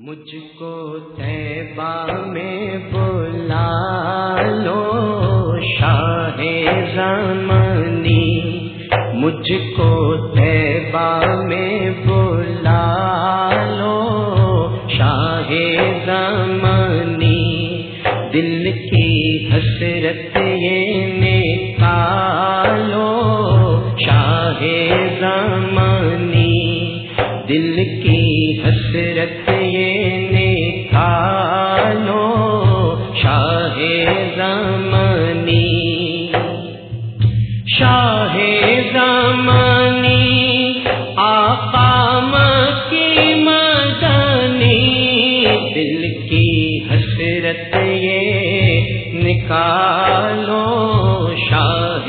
مجھ کو تیبہ میں بلا لو شاہ زمانی مجھ کو تیبہ زمانی، شاہ زمانی آقام کی مدنی، دل کی حسرت یہ نکالو شاہ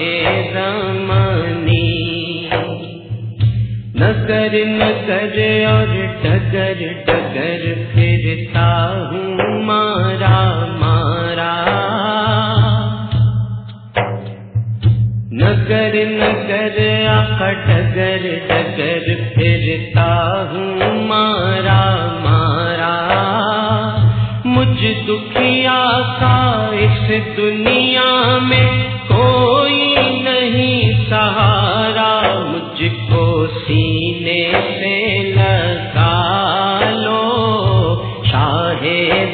زمانی۔ نگر نگر اور ڈگر ڈگر پھرتا پھرتا ہوں، مارا مارا۔ مجھ دکھیا کا اس دنیا میں کوئی نہیں، سہارا مجھ کو سینے سے لگا لو۔ شاہ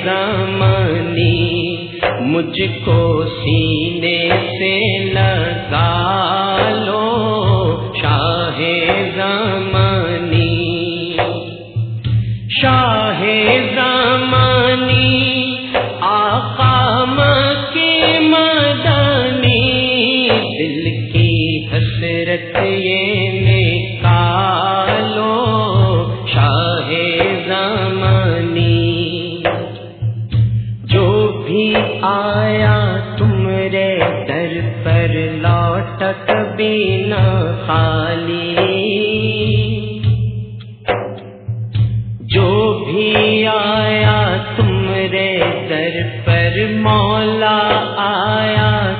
زمانی، مجھ کو سینے سے لگا دل کی حسرت یہ نکالو، شاہ زمانی۔ جو بھی آیا تمرے در پر لوٹ کبھی نہ خالی۔ جو بھی آیا تمرے در پر مولا آیا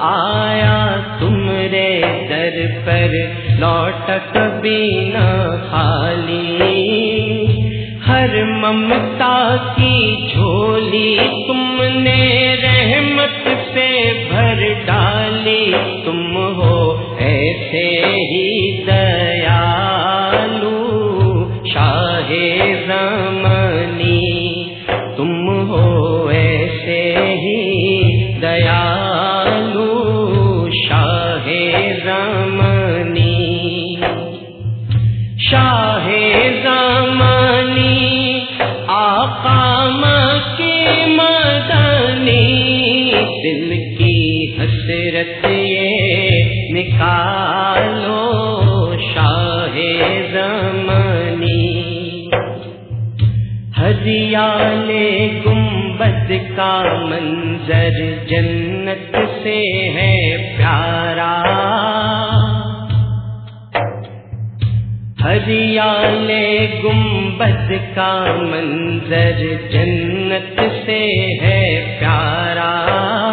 آیا تمرے در پر لوٹ کبھی نہ خالی۔ ہر ممتا کی جھولی تم نے رحمت سے بھر ڈالی۔ تم ہو ایسے ہی در نکالو شاہ زمانی ہریال گنبد کا منظر جنت سے ہے پیارا۔ ہریال گنبد کا منظر جنت سے ہے پیارا۔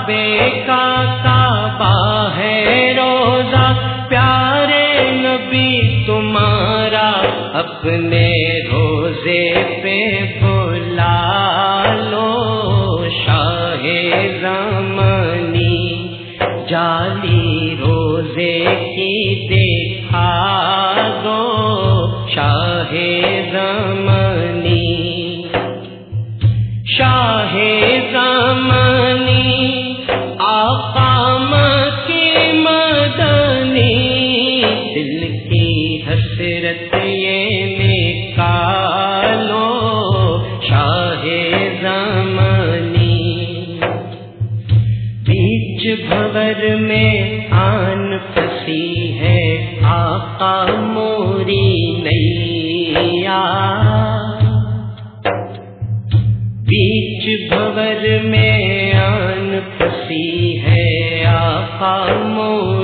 کعبے کا کعبہ ہے۔ روزہ پیارے نبی تمہارا اپنے روزے پہ یہ نکالو، شاہ زمانی۔ بیچ بھور میں آن پسی ہے آقا موری نیا۔ بیچ بھور میں آن پسی ہے آقا موری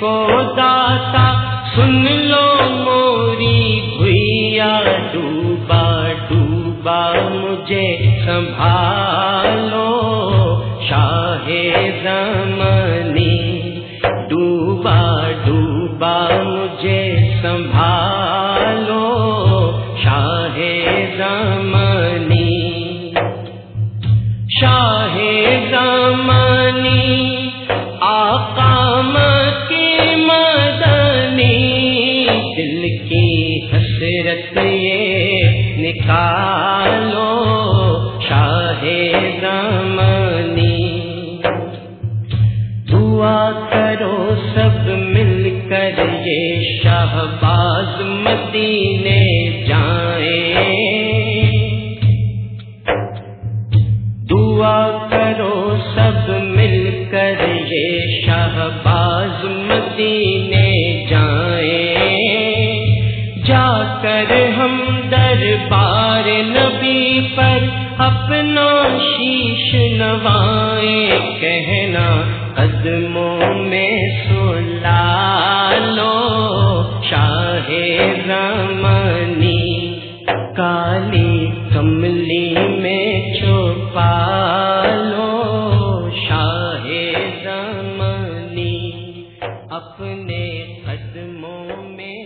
کو داتا، سن لو موری بھیا ڈوبا ڈوبا مجھے سنبھالو۔ شاہ زمانی، ڈوبا ڈوبا مجھے سنبھالو۔ شاہ زمانی شاہ زمانی آقام حسرت یہ نکالو شاہ زمانی۔ دعا کرو سب مل کر یہ شہباز مدینے جائیں۔ دعا کرو سب مل کر یہ شہباز مدینے دربار نبی پر اپنا شیش نوائیں کہنا قدموں میں سلا لو شاہ رمنی کالی کملی میں چھپا لو شاہ زمانی اپنے قدموں میں